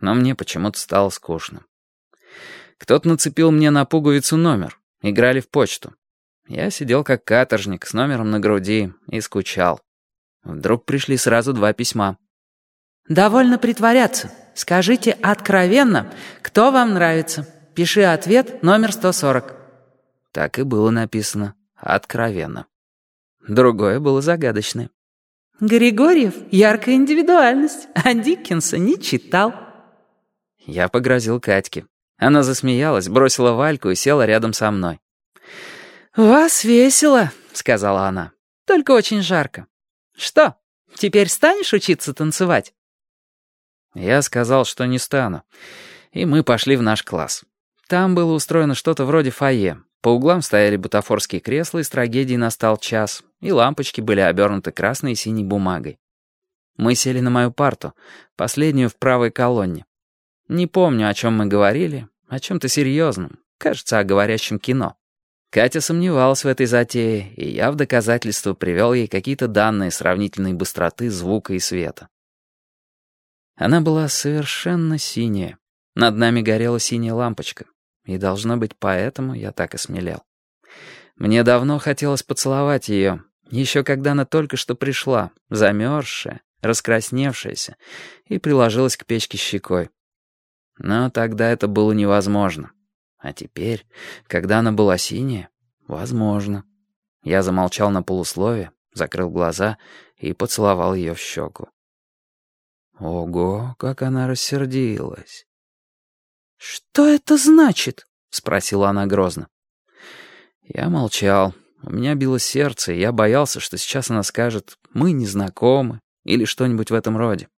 но мне почему-то стало скучно. Кто-то нацепил мне на пуговицу номер. Играли в почту. Я сидел как каторжник с номером на груди и скучал. Вдруг пришли сразу два письма. «Довольно притворяться. Скажите откровенно, кто вам нравится. Пиши ответ номер 140». Так и было написано. Откровенно. Другое было загадочное. «Григорьев — яркая индивидуальность, а Диккенса не читал». Я погрозил Катьке. Она засмеялась, бросила Вальку и села рядом со мной. «Вас весело», — сказала она. «Только очень жарко. Что, теперь станешь учиться танцевать?» Я сказал, что не стану. И мы пошли в наш класс. Там было устроено что-то вроде фойе. По углам стояли бутафорские кресла, из трагедии настал час, и лампочки были обернуты красной и синей бумагой. Мы сели на мою парту, последнюю в правой колонне. Не помню, о чем мы говорили, о чем-то серьезном, кажется, о говорящем кино. Катя сомневалась в этой затее, и я в доказательство привел ей какие-то данные сравнительной быстроты звука и света. Она была совершенно синяя. Над нами горела синяя лампочка. И, должно быть, поэтому я так и смелел. Мне давно хотелось поцеловать ее, еще когда она только что пришла, замерзшая, раскрасневшаяся, и приложилась к печке щекой. Но тогда это было невозможно. А теперь, когда она была синяя, возможно. Я замолчал на полуслове, закрыл глаза и поцеловал ее в щеку. Ого, как она рассердилась. «Что это значит?» — спросила она грозно. Я молчал. У меня било сердце, и я боялся, что сейчас она скажет «мы не знакомы» или что-нибудь в этом роде.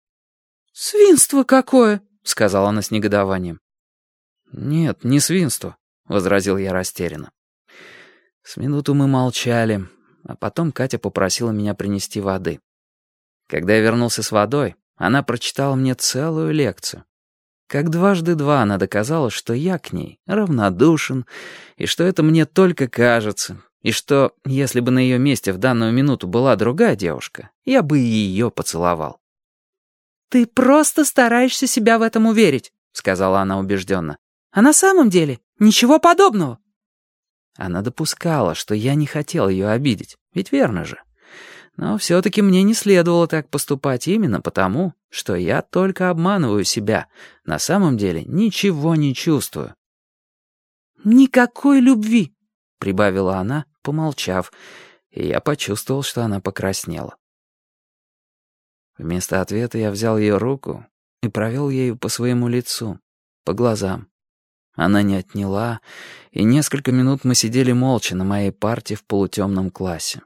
«Свинство какое!» — сказала она с негодованием. «Нет, не свинство», — возразил я растерянно. С минуту мы молчали, а потом Катя попросила меня принести воды. Когда я вернулся с водой, она прочитала мне целую лекцию. Как дважды два она доказала, что я к ней равнодушен, и что это мне только кажется, и что, если бы на ее месте в данную минуту была другая девушка, я бы и ее поцеловал. «Ты просто стараешься себя в этом уверить», — сказала она убежденно. «А на самом деле ничего подобного». Она допускала, что я не хотел ее обидеть, ведь верно же. Но все-таки мне не следовало так поступать именно потому, что я только обманываю себя, на самом деле ничего не чувствую. «Никакой любви», — прибавила она, помолчав, и я почувствовал, что она покраснела. Вместо ответа я взял ее руку и провел ею по своему лицу, по глазам. Она не отняла, и несколько минут мы сидели молча на моей парте в полутемном классе.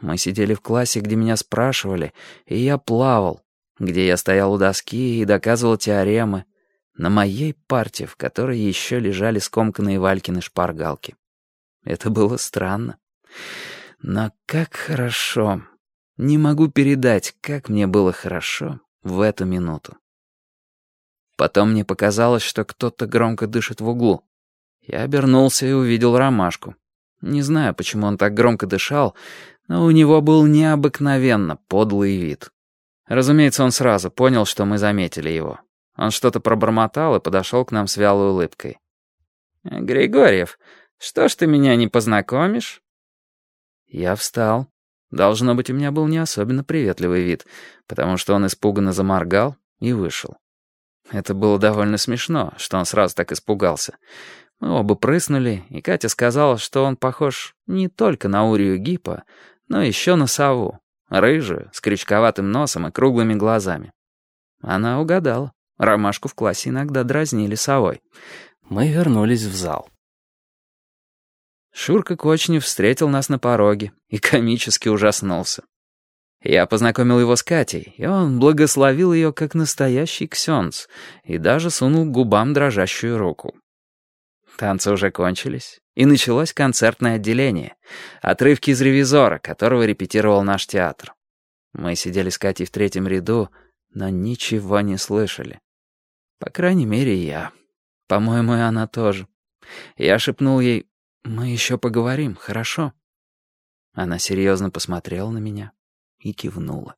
Мы сидели в классе, где меня спрашивали, и я плавал, где я стоял у доски и доказывал теоремы, на моей парте, в которой еще лежали скомканные Валькины шпаргалки. Это было странно. Но как хорошо. Не могу передать, как мне было хорошо в эту минуту. Потом мне показалось, что кто-то громко дышит в углу. Я обернулся и увидел ромашку. Не знаю, почему он так громко дышал, но у него был необыкновенно подлый вид. Разумеется, он сразу понял, что мы заметили его. Он что-то пробормотал и подошел к нам с вялой улыбкой. «Григорьев, что ж ты меня не познакомишь?» Я встал, Должно быть, у меня был не особенно приветливый вид, потому что он испуганно заморгал и вышел. Это было довольно смешно, что он сразу так испугался. Мы оба прыснули, и Катя сказала, что он похож не только на Урию Гипа, но еще на сову, рыжую, с крючковатым носом и круглыми глазами. Она угадала. Ромашку в классе иногда дразнили совой. Мы вернулись в зал. Шурка Кочнев встретил нас на пороге и комически ужаснулся. Я познакомил его с Катей, и он благословил ее как настоящий ксенц и даже сунул к губам дрожащую руку. Танцы уже кончились, и началось концертное отделение, отрывки из «Ревизора», которого репетировал наш театр. Мы сидели с Катей в третьем ряду, но ничего не слышали. По крайней мере, я. По-моему, и она тоже. Я шепнул ей «Мы еще поговорим, хорошо?» Она серьезно посмотрела на меня и кивнула.